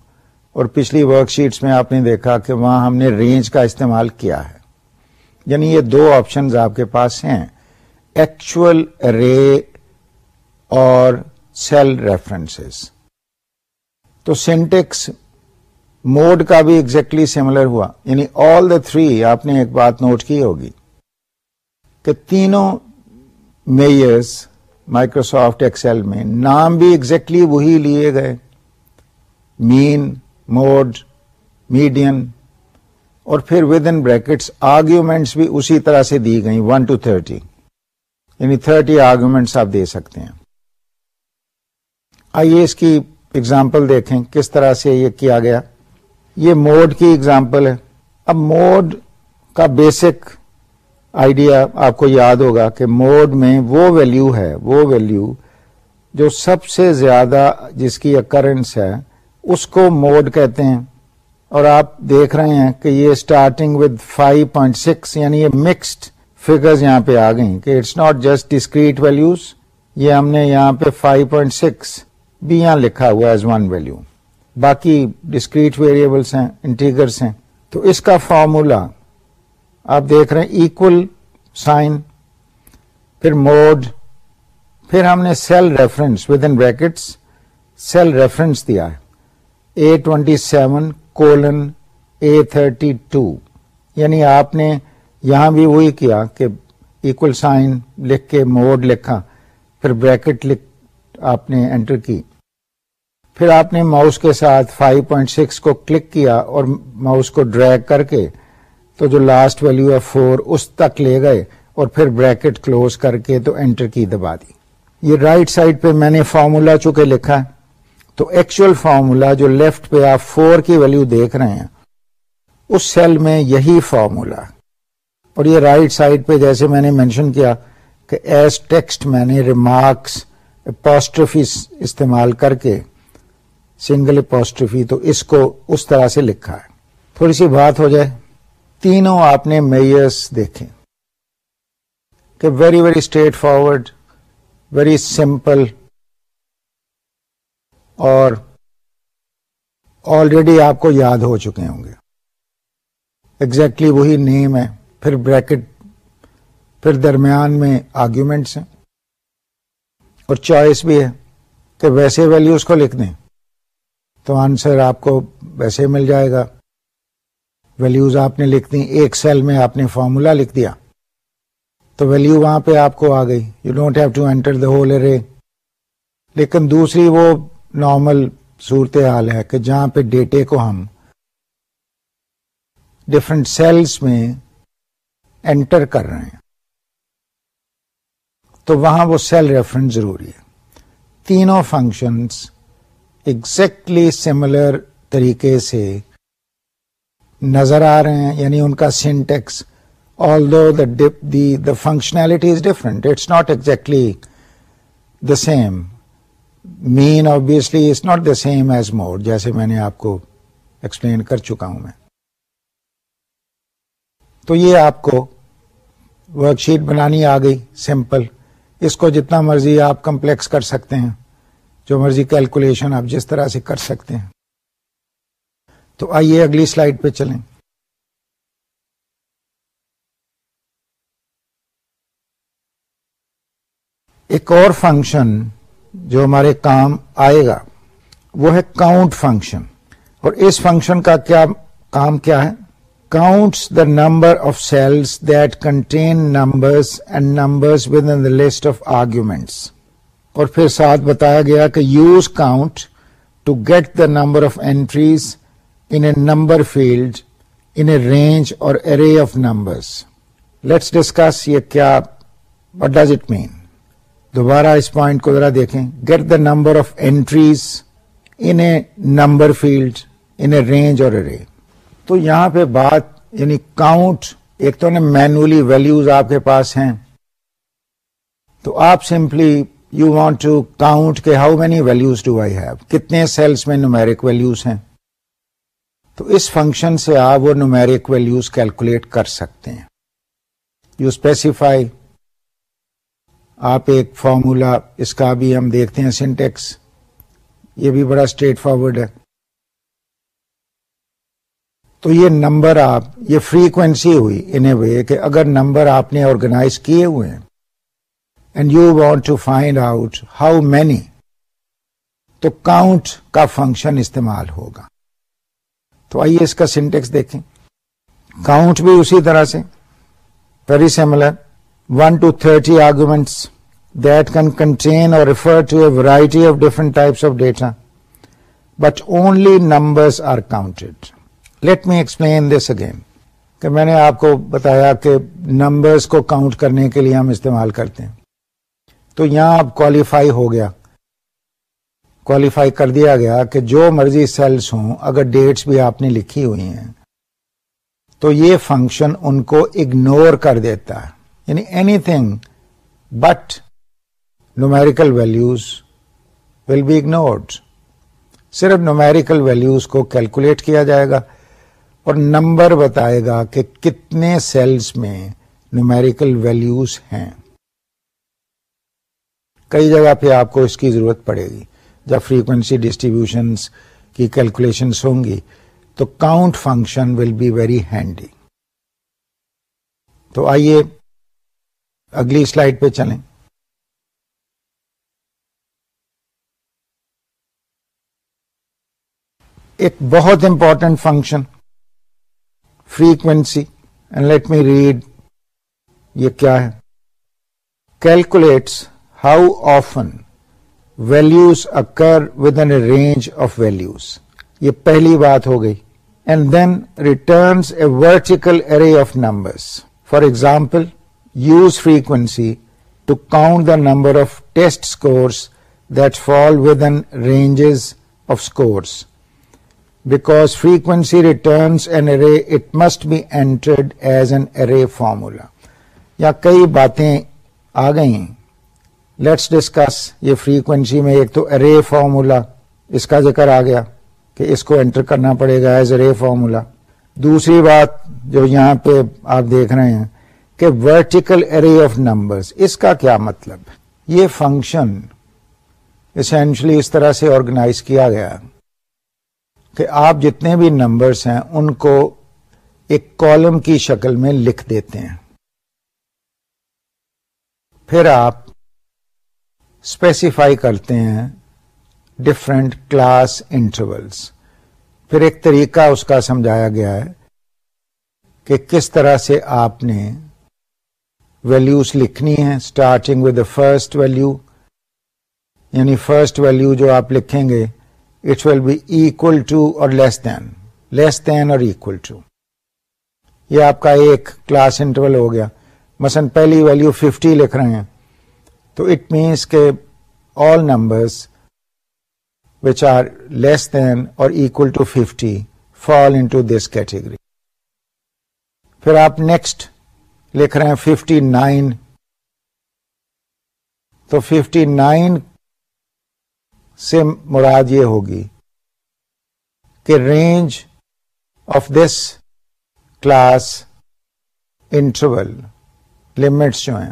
اور پچھلی ورک شیٹس میں آپ نے دیکھا کہ وہاں ہم نے رینج کا استعمال کیا ہے. یعنی یہ دو آپشنز آپ کے پاس ہیں. ایکچوئل رے اور سیل ریفرنس تو سینٹیکس موڈ کا بھی ایگزیکٹلی سملر ہوا. یعنی آل دا تھری آپ نے ایک بات نوٹ کی ہوگی کہ تینوں میئرس مائکروسافٹ ایکسل میں نام بھی ایگزیکٹلی وہی لیے گئے. مین موڈ میڈین اور پھر ود ان بریکٹس آرگیومینٹس بھی اسی طرح سے دی گئی ون ٹو تھرٹی یعنی تھرٹی آرگومینٹس آپ دے سکتے ہیں. آئیے اس کی اگزامپل دیکھیں کس طرح سے یہ کیا گیا۔ یہ موڈ کی اگزامپل ہے۔ اب موڈ کا بیسک آئیڈیا آپ کو یاد ہوگا کہ موڈ میں وہ ویلیو ہے، وہ ویلیو جو سب سے زیادہ جس کی اکرنس ہے، اس کو موڈ کہتے ہیں۔ اور آپ دیکھ رہے ہیں کہ یہ اسٹارٹنگ ود 5.6 یعنی یہ مکسڈ فگرز یہاں پہ آ گئی کہ it's not just discrete values یہ ہم نے یہاں پہ 5.6 بھی یہاں لکھا ہوا ایز ون ویلیو باقی ڈسکریٹ ویریبلس ہیں انٹیگرس ہیں۔ تو اس کا فارمولا آپ دیکھ رہے ہیں ایکول سائن پھر موڈ پھر ہم نے cell reference within brackets cell reference دیا ہے۔ A twenty seven colon A thirty two یعنی آپ نے یہاں بھی وہی کیا کہ ایکول سائن لکھ کے موڈ لکھا، پھر بریکٹ لکھ آپ نے انٹر کی۔ پھر آپ نے ماؤس کے ساتھ 5.6 کو کلک کیا اور ماؤس کو ڈریگ کر کے تو جو لاسٹ ویلو ہے فور اس تک لے گئے اور پھر بریکٹ کلوز کر کے تو انٹر کی دبا دی۔ یہ رائٹ right سائڈ پہ میں نے فارمولا چونکہ لکھا ہے، تو ایکچوئل فارمولا جو لیفٹ پہ آپ فور کی ویلو دیکھ رہے ہیں، اس سیل میں یہی فارمولا اور یہ رائٹ right سائڈ پہ جیسے میں نے مینشن کیا کہ ایز ٹیکسٹ میں نے ریمارکس پوسٹرفی استعمال کر کے سنگل اپوسٹرفی تو اس کو اس طرح سے لکھا ہے۔ تھوڑی سی بات ہو جائے۔ تینوں آپ نے میئرس دیکھے۔ کہ very very straightforward very simple اور آلریڈی آپ کو یاد ہو چکے ہوں گے۔ ایگزیکٹلی exactly وہی نیم ہے۔ پھر بریکٹ پھر درمیان میں آرگیومنٹس ہیں۔ اور چوائس بھی ہے کہ ویسے ویلیوز کو لکھ دیں۔ تو آنسر آپ کو ویسے مل جائے گا۔ ویلیوز آپ نے لکھ دی ایک سیل میں آپ نے فارمولا لکھ دیا۔ تو ویلیو وہاں پہ آپ کو آ گئی۔ You don't have to enter the whole array لیکن دوسری وہ نارمل صورت حال ہے کہ جہاں پہ ڈیٹے کو ہم ڈفرنٹ سیلس میں انٹر کر رہے ہیں۔ تو وہاں وہ سیل ریفرنس ضروری ہے۔ تینوں فنکشنز ایگزیکٹلی سملر طریقے سے نظر آ رہے ہیں یعنی ان کا syntax although the the functionality is different it's not exactly the same mean obviously it's not the same as mode جیسے میں نے آپ کو ایکسپلین کر چکا ہوں میں۔ تو یہ آپ کو ورک شیٹ بنانی آ گئی سمپل اس کو جتنا مرضی آپ کمپلیکس کر سکتے ہیں۔ جو مرضی کیلکولیشن آپ جس طرح سے کر سکتے ہیں۔ تو آئیے اگلی سلائڈ پہ چلیں۔ ایک اور فنکشن جو ہمارے کام آئے گا، وہ ہے کاؤنٹ فنکشن اور اس فنکشن کا کیا کام کیا ہے؟ Counts the number of cells that contain numbers and numbers within the list of arguments اور پھر ساتھ بتایا گیا کہ use count to get the number of entries in a number field in a range or array of numbers. Let's discuss ye kya, what does it mean? دوبارہ اس پوائنٹ کو ذرا دیکھیں get the number of entries in a number field in a range or array تو یہاں پہ بات یعنی کاؤنٹ ایک تو نا مینولی ویلوز آپ کے پاس ہیں تو آپ simply you want to count کہ how many values do I have کتنے سیلس میں نومیرک ویلوز ہیں تو اس فنکشن سے آپ وہ نومیرک ویلوز کیلکولیٹ کر سکتے ہیں۔ یو اسپیسیفائی آپ ایک فارمولا اس کا بھی ہم دیکھتے ہیں سینٹیکس یہ بھی بڑا اسٹریٹ فارورڈ ہے۔ تو یہ نمبر آپ، یہ فریکوینسی ہوئی ان اے وے کہ اگر نمبر آپ نے آرگنائز کیے ہوئے ہیں and you want to find out how many تو کاؤنٹ کا فنکشن استعمال ہوگا۔ تو آئیے اس کا سینٹیکس دیکھیں۔ کاؤنٹ بھی اسی طرح سے۔ Very similar 1 to 30 arguments that can contain or refer to a variety of different types of data, but only numbers are counted. Let me explain this again. کہ میں نے آپ کو بتایا کہ نمبرز کو کاؤنٹ کرنے کے لیے ہم استعمال کرتے ہیں۔ تو یہاں اب کوالیفائی ہو گیا۔ کوالیفائی کر دیا گیا کہ جو مرضی سیلس ہوں، اگر ڈیٹس بھی آپ نے لکھی ہوئی ہیں، تو یہ فنکشن ان کو اگنور کر دیتا ہے۔ یعنی anything but numerical values will be ignored صرف نومیریکل ویلوز کو کیلکولیٹ کیا جائے گا اور نمبر بتائے گا کہ کتنے سیلس میں نومیریکل ویلوز ہیں۔ کئی جگہ پہ آپ کو اس کی ضرورت پڑے گی۔ جب فریکوینسی ڈسٹریبیوشنس کی کیلکولیشنس ہوں گی، تو count function will be very handy تو آئیے اگلی سلائڈ پہ چلیں۔ ایک بہت important function frequency and let me read یہ کیا ہے۔ Calculates how often values occur within a range of values یہ پہلی بات ہو گئی and then returns a vertical array of numbers for example use frequency to count the number of test scores that fall within ranges of scores because frequency returns an array it must be entered as an array formula یا کئی باتیں آ گئی لیٹس ڈسکس یہ فریکوینسی میں ایک تو ارے فارمولا اس کا ذکر آ گیا کہ اس کو انٹر کرنا پڑے گا ایز ارے فارمولا دوسری بات جو یہاں پہ آپ دیکھ رہے ہیں کہ ورٹیکل ارے آف نمبرز اس کا کیا مطلب؟ یہ فنکشن اسینشلی اس طرح سے آرگنائز کیا گیا کہ آپ جتنے بھی نمبرز ہیں ان کو ایک کالم کی شکل میں لکھ دیتے ہیں۔ پھر آپ اسپیسیفائی کرتے ہیں ڈفرینٹ کلاس انٹرولس پھر ایک طریقہ اس کا سمجھایا گیا ہے کہ کس طرح سے آپ نے ویلوز لکھنی ہے starting with the first value یعنی فرسٹ ویلو جو آپ لکھیں گے it will be equal to or less than less than or equal to یہ آپ کا ایک کلاس انٹرول ہو گیا۔ مثلا پہلی ویلو ففٹی لکھ رہے ہیں۔ تو اٹ مینس کہ آل numbers which are less than or equal to fifty fall into this category پھر آپ نیکسٹ لکھ رہے ہیں ففٹی نائن تو ففٹی نائن سے مراد یہ ہوگی کہ range of this class interval limits جو ہیں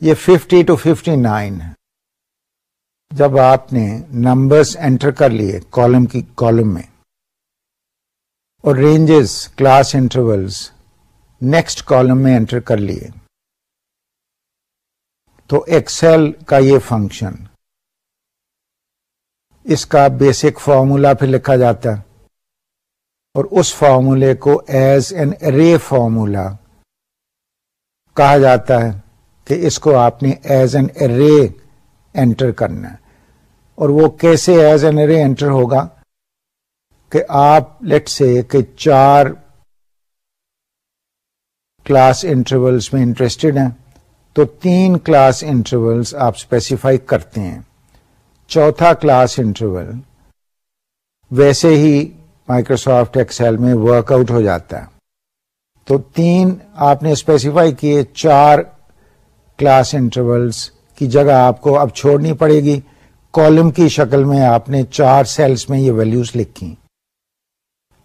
یہ ففٹی ٹو ففٹی نائن ہے۔ جب آپ نے نمبرس انٹر کر لیے کالم کی کالم میں اور ranges class intervals next column میں انٹر کر لیے، تو ایکسل کا یہ فنکشن اس کا بیسک فارمولا پھر لکھا جاتا ہے۔ اور اس فارمولے کو ایز این رے فارمولا کہا جاتا ہے۔ کہ اس کو آپ نے ایز این رے انٹر کرنا ہے۔ اور وہ کیسے ایز این رے انٹر ہوگا؟ کہ آپ لیٹ سے کہ چار کلاس انٹرولس میں انٹرسٹڈ ہیں، تو تین کلاس انٹرولس آپ اسپیسیفائی کرتے ہیں۔ چوتھا کلاس انٹرول ویسے ہی مائکروسافٹ ایکسل میں ورک آؤٹ ہو جاتا ہے۔ تو تین آپ نے اسپیسیفائی کیے، چار کلاس انٹرولس کی جگہ آپ کو اب چھوڑنی پڑے گی۔ کالم کی شکل میں آپ نے چار سیلس میں یہ ویلوز لکھی۔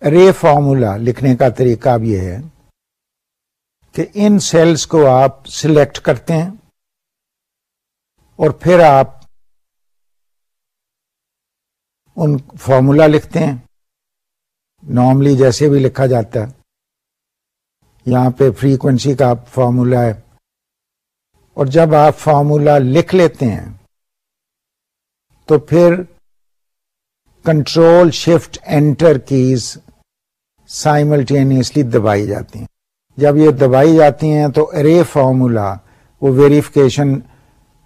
رے فارمولا لکھنے کا طریقہ اب یہ ہے کہ ان سیلس کو آپ سلیکٹ کرتے ہیں اور پھر آپ ان فارمولا لکھتے ہیں۔ نارملی جیسے بھی لکھا جاتا ہے، یہاں پہ فریکوینسی کا فارمولا ہے۔ اور جب آپ فارمولا لکھ لیتے ہیں، تو پھر control shift enter keys simultaneously دبائی جاتی ہیں۔ جب یہ دبائی جاتی ہیں، تو ارے فارمولا، وہ ویریفکیشن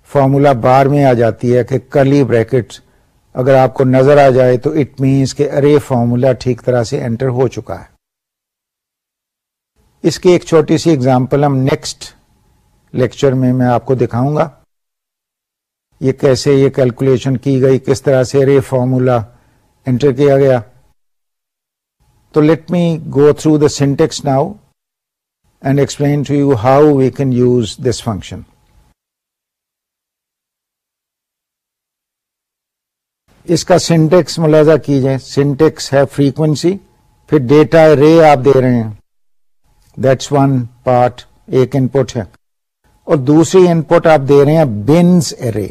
فارمولا بار میں آ جاتی ہے کہ کرلی بریکٹ اگر آپ کو نظر آ جائے، تو اٹ مینس کہ ارے فارمولا ٹھیک طرح سے انٹر ہو چکا ہے۔ اس کی ایک چھوٹی سی اگزامپل ہم نیکسٹ لیکچر میں میں آپ کو دکھاؤں گا۔ یہ کیسے یہ کیلکولیشن کی گئی، کس طرح سے رے فارمولا انٹر کیا گیا۔ تو let me go through the syntax now and explain to you how we can use this function اس کا سینٹیکس ملازہ کیجیے سینٹیکس ہے فریکوینسی پھر ڈیٹا رے آپ دے رہے ہیں۔ دیٹس ون پارٹ ایک ان پٹ ہے۔ اور دوسری ان پٹ آپ دے رہے ہیں بینس ارے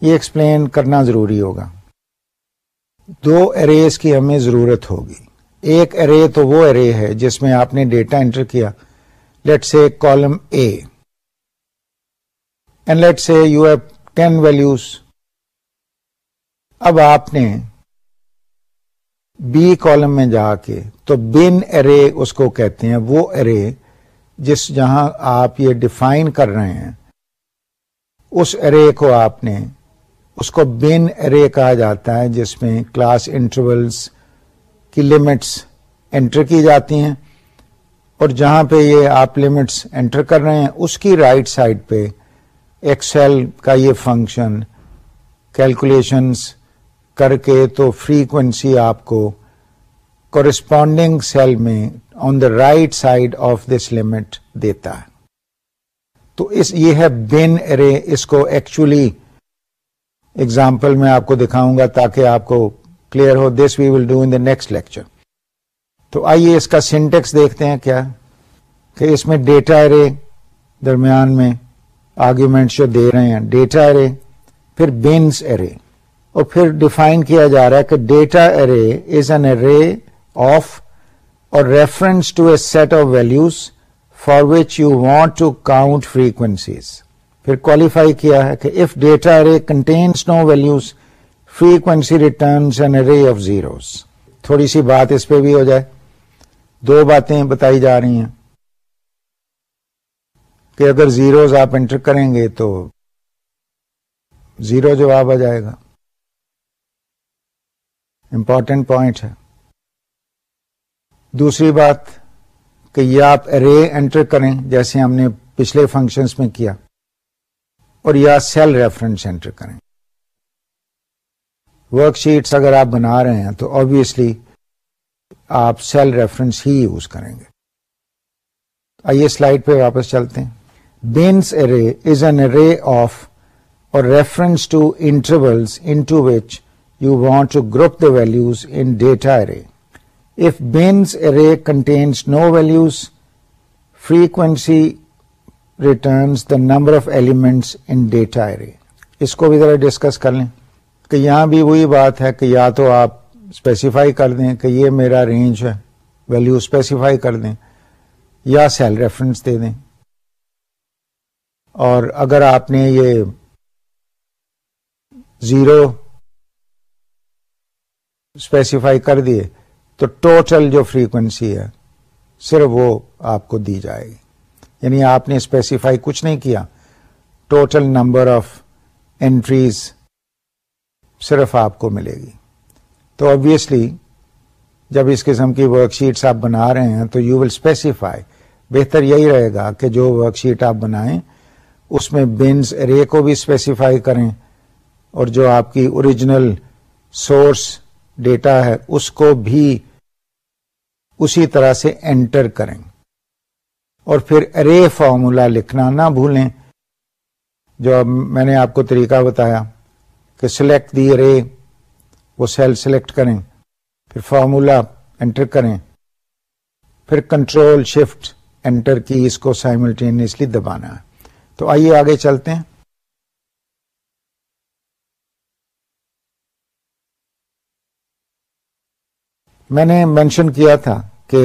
یہ ایکسپلین کرنا ضروری ہوگا۔ دو اریز کی ہمیں ضرورت ہوگی۔ ایک ارے تو وہ ارے ہے جس میں آپ نے ڈیٹا انٹر کیا۔ Let say column A and let say you have ten values اب آپ نے بی کالم میں جا کے تو بن ارے اس کو کہتے ہیں۔ وہ ارے جس جہاں آپ یہ ڈیفائن کر رہے ہیں، اس ارے کو آپ نے، اس کو بن ارے کہا جاتا ہے، جس میں کلاس انٹرولس کی لمٹس انٹر کی جاتی ہیں، اور جہاں پہ یہ آپ لمٹس انٹر کر رہے ہیں، اس کی رائٹ right سائڈ پہ ایکسل کا یہ فنکشن کیلکولیشنس کر کے تو فریکوینسی آپ کو کورسپونڈنگ سیل میں on the right side of this limit دیتا ہے۔ تو اس یہ ہے بین ارے اس کو ایکچولی ایگزامپل میں آپ کو دکھاؤں گا تاکہ آپ کو clear who. This we will do in the next lecture تو آئیے اس کا سینٹیکس دیکھتے ہیں کیا۔ کہ اس میں ڈیٹا ارے درمیان میں آرگیومنٹ جو دے رہے ہیں ڈیٹا ارے پھر بینس ارے اور پھر ڈیفائن کیا جا رہا ہے کہ data array is an array of or reference to a set of values for which you want to count frequencies پھر کوالیفائی کیا ہے کہ if data array contains no values frequency returns an array of zeros تھوڑی سی بات اس پہ بھی ہو جائے۔ دو باتیں بتائی جا رہی ہیں کہ اگر زیروز آپ انٹر کریں گے تو زیرو جواب آ جائے گا۔ امپورٹنٹ پوائنٹ ہے۔ دوسری بات کہ یہ آپ ارے انٹر کریں جیسے ہم نے پچھلے فنکشنز میں کیا اور یا سیل ریفرنس انٹر کریں۔ ورک شیٹس اگر آپ بنا رہے ہیں تو آبیسلی آپ سیل ریفرنس ہی یوز کریں گے۔ آئیے سلائڈ پہ واپس چلتے ہیں۔ Bins array is an array of or reference to intervals into which you want to group the values in data array. If Bin's array contains no values, frequency returns the number of elements in data array. اس کو بھی ذرا ڈسکس کر لیں کہ یہاں بھی وہی بات ہے کہ یا تو آپ اسپیسیفائی کر دیں کہ یہ میرا رینج ہے ویلو اسپیسیفائی کر دیں یا سیل ریفرنس دے دیں اور اگر آپ نے یہ زیرو اسپیسیفائی کر دیے تو ٹوٹل جو فریکوینسی ہے، صرف وہ آپ کو دی جائے گی۔ یعنی آپ نے اسپیسیفائی کچھ نہیں کیا۔ ٹوٹل نمبر آف اینٹریز صرف آپ کو ملے گی۔ تو آبیسلی جب اس قسم کی ورک شیٹس آپ بنا رہے ہیں، تو یو ول اسپیسیفائی بہتر یہی رہے گا کہ جو ورک شیٹ آپ بنائیں، اس میں بینس رے کو بھی اسپیسیفائی کریں اور جو آپ کی اوریجنل سورس ڈیٹا ہے، اس کو بھی اسی طرح سے انٹر کریں۔ اور پھر رے فارمولا لکھنا نہ بھولیں۔ جو میں نے آپ کو طریقہ بتایا کہ سلیکٹ دی رے وہ سیل سلیکٹ کریں۔ پھر فارمولا انٹر کریں۔ پھر کنٹرول شفٹ انٹر کی اس کو سائملٹینیسلی دبانا۔ ہے تو آئیے آگے چلتے ہیں۔ میں نے مینشن کیا تھا کہ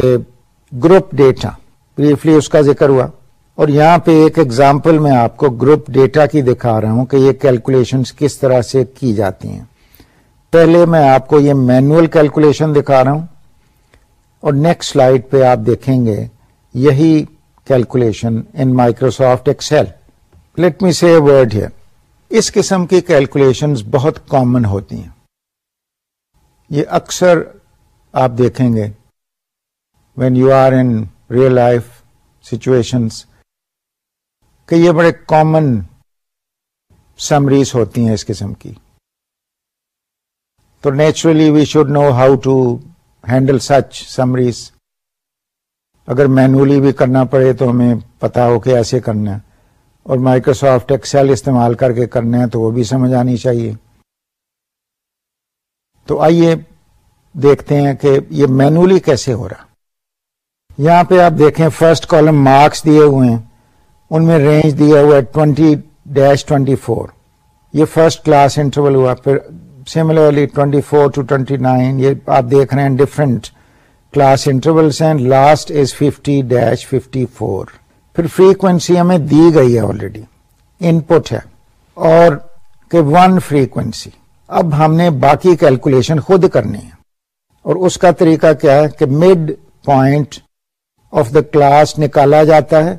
گروپ ڈیٹا بریفلی اس کا ذکر ہوا اور یہاں پہ ایک ایگزامپل میں آپ کو گروپ ڈیٹا کی دکھا رہا ہوں کہ یہ کیلکولیشن کس طرح سے کی جاتی ہیں۔ پہلے میں آپ کو یہ مینوئل کیلکولیشن دکھا رہا ہوں اور نیکسٹ سلائڈ پہ آپ دیکھیں گے یہی calculation in Microsoft Excel let me see word here اس قسم کی کیلکولیشن بہت کامن ہوتی ہیں۔ یہ اکثر آپ دیکھیں گے۔ When you are in real life situations کہ یہ بڑے کامن سمریز ہوتی ہیں اس قسم کی۔ تو naturally we should know how to handle such summaries اگر مینولی بھی کرنا پڑے تو ہمیں پتا ہو کہ ایسے کرنا ہے۔ اور مائکروسافٹ ایکسل استعمال کر کے کرنے ہیں تو وہ بھی سمجھ آنی چاہیے۔ تو آئیے دیکھتے ہیں کہ یہ مینولی کیسے ہو رہا؟ یہاں پہ آپ دیکھیں فرسٹ کالم مارکس دیے ہوئے ہیں، ان میں رینج دیا ہوا ہے ٹوینٹی ڈیش ٹوینٹی فور یہ فرسٹ کلاس انٹرول ہوا، پھر similarly twenty four to twenty nine یہ آپ دیکھ رہے ہیں ڈفرنٹ کلاس انٹرولس ہیں۔ Last is fifty dash fifty four پھر فریکوینسی ہمیں دی گئی ہے آلریڈی ان پٹ ہے، اور کہ ون فریکوینسی اب ہم نے باقی کیلکولیشن خود کرنی ہے۔ اور اس کا طریقہ کیا ہے کہ mid point of the class نکالا جاتا ہے۔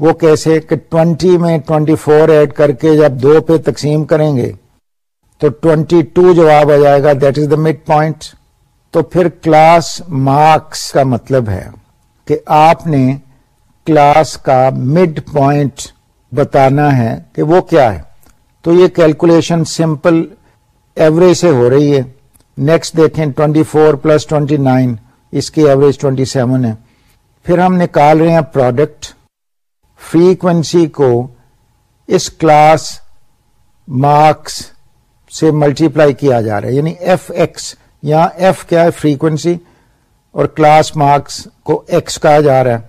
وہ کیسے کہ ٹوینٹی میں ٹوینٹی فور ایڈ کر کے جب دو پہ تقسیم کریں گے تو ٹوینٹی ٹو جواب آ جائے گا that is the mid point تو پھر کلاس مارکس کا مطلب ہے کہ آپ نے کلاس کا مڈ پوائنٹ بتانا ہے کہ وہ کیا ہے۔ تو یہ کیلکولیشن سمپل ایوریج سے ہو رہی ہے۔ نیکسٹ دیکھیں 24 فور پلس ٹوینٹی نائن اس کی ایوریج 27 سیون ہے. پھر ہم نکال رہے ہیں پروڈکٹ فریکوینسی کو اس کلاس مارکس سے ملٹیپلائی کیا جا رہا ہے. یعنی ایف ایکس یہاں ایف کیا ہے فریکوینسی اور کلاس مارکس کو ایکس کہا جا رہا ہے.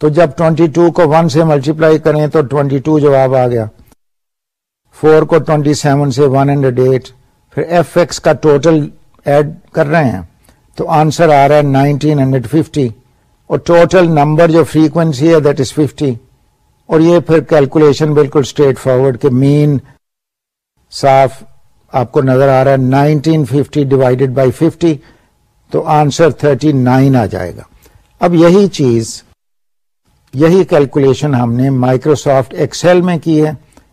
تو جب 22 کو 1 سے ملٹیپلائی کریں تو 22 جواب آ گیا. 4 کو 27 سے 108 پھر ایف ایکس کا ٹوٹل ایڈ کر رہے ہیں۔ تو آنسر آ رہا ہے 1950 اور ٹوٹل نمبر جو فریکوینسی ہے دیٹ از 50 اور یہ پھر کیلکولیشن بالکل اسٹریٹ فارورڈ کے مین صاف آپ کو نظر آ رہا ہے 1950 ڈیوائڈیڈ بائی 50 تو آنسر 39 آ جائے گا۔ اب یہی چیز، یہی کیلکولیشن ہم نے مائکروسافٹ ایکسل میں کی ہے۔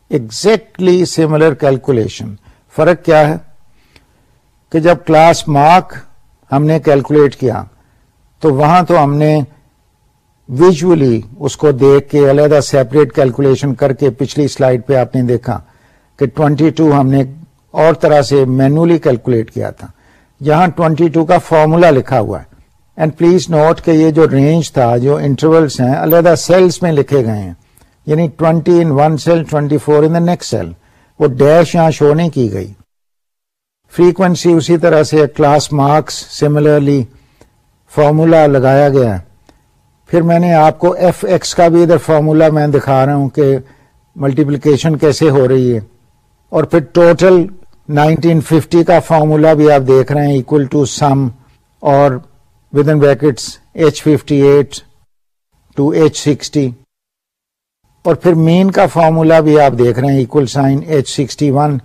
ایگزیکٹلی سملر کیلکولیشن فرق کیا ہے؟ کہ جب کلاس مارک ہم نے کیلکولیٹ کیا، تو وہاں تو ہم نے ویژلی اس کو دیکھ کے علیحدہ سیپریٹ کیلکولیشن کر کے پچھلی سلائڈ پہ آپ نے دیکھا کہ 22 ہم نے اور طرح سے مینولی کیلکولیٹ کیا تھا۔ یہاں 22 کا فارمولا لکھا ہوا ہے۔ اینڈ پلیز نوٹ کہ یہ جو رینج تھا، جو انٹرولس ہیں، علیحدہ سیلس میں لکھے گئے ہیں۔ یعنی twenty in one cell twenty four in the next cell وہ ڈیش یہاں شو نہیں کی گئی۔ فریکوینسی اسی طرح سے کلاس مارکس سملرلی فارمولا لگایا گیا پھر میں نے آپ کو ایف ایکس کا بھی ادھر فارمولا میں دکھا رہا ہوں کہ ملٹیپلیکیشن کیسے ہو رہی ہے۔ اور پھر ٹوٹل 1950 کا فارمولا بھی آپ دیکھ رہے ہیں اکول ٹو سم اور with in brackets H fifty eight to H sixty اور پھر مین کا فارمولا بھی آپ دیکھ رہے ہیں equal sign H sixty one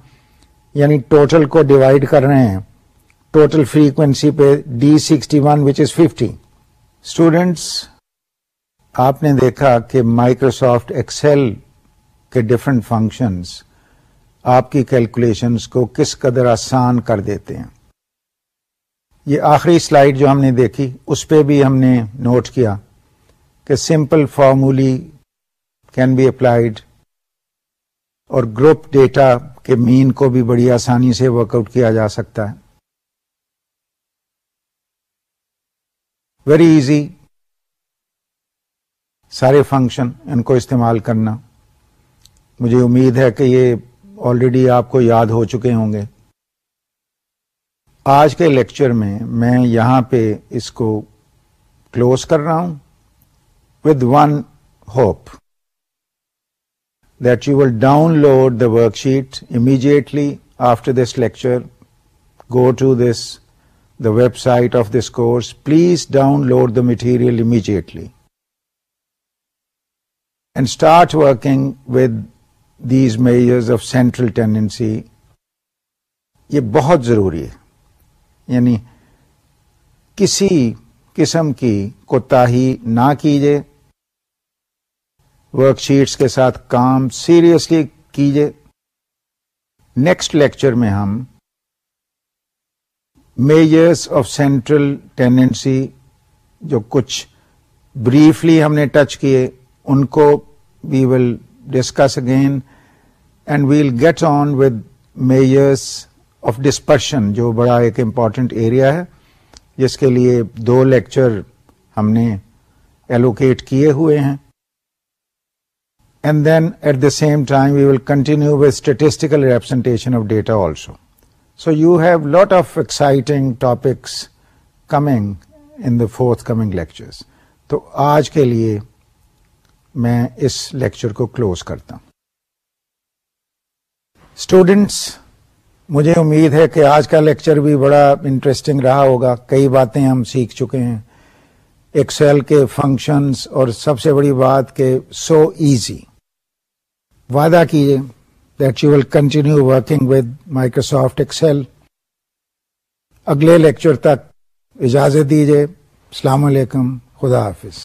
یعنی ٹوٹل کو ڈیوائڈ کر رہے ہیں، ٹوٹل فریکوینسی پہ D sixty one which is fifty students آپ نے دیکھا کہ مائکروسافٹ ایکسل کے ڈفرنٹ فنکشنز آپ کی کیلکولیشنز کو کس قدر آسان کر دیتے ہیں۔ یہ آخری سلائیڈ جو ہم نے دیکھی، اس پہ بھی ہم نے نوٹ کیا کہ simple formulae can be applied اور گروپ ڈیٹا کے مین کو بھی بڑی آسانی سے ورک آؤٹ کیا جا سکتا ہے۔ ویری ایزی سارے فنکشن ان کو استعمال کرنا۔ مجھے امید ہے کہ یہ آلریڈی آپ کو یاد ہو چکے ہوں گے۔ آج کے لیکچر میں میں یہاں پہ اس کو کلوز کر رہا ہوں۔ With one hope that you will download the worksheet immediately after this lecture go to this the website of this course please download the material immediately and start working with these measures of central tendency یہ بہت ضروری ہے. یعنی کسی قسم کی کوتا نہ کیجیے ورک شیٹس کے ساتھ کام سیریسلی کیجیے۔ نیکسٹ لیکچر میں ہم میجرس آف سینٹرل ٹینڈنسی جو کچھ بریفلی ہم نے ٹچ کیے، ان کو we will discuss again and we'll get on with measures of dispersion, جو بڑا ایک امپورٹنٹ ایریا ہے، جس کے لیے دو لیکچر ہم نے ایلوکیٹ کیے ہوئے ہیں۔ And then at the same time we will continue with statistical representation of data also so you have lot of exciting topics coming in the forthcoming lectures تو آج کے لیے میں اس لیکچر کو کلوز کرتا ہوں اسٹوڈینٹس مجھے امید ہے کہ آج کا لیکچر بھی بڑا انٹرسٹنگ رہا ہوگا کئی باتیں ہم سیکھ چکے ہیں ایکسل کے فنکشنز اور سب سے بڑی بات کہ سو ایزی وعدہ کیجیے that you will continue working with Microsoft Excel اگلے لیکچر تک اجازت دیجیے السلام علیکم. خدا حافظ.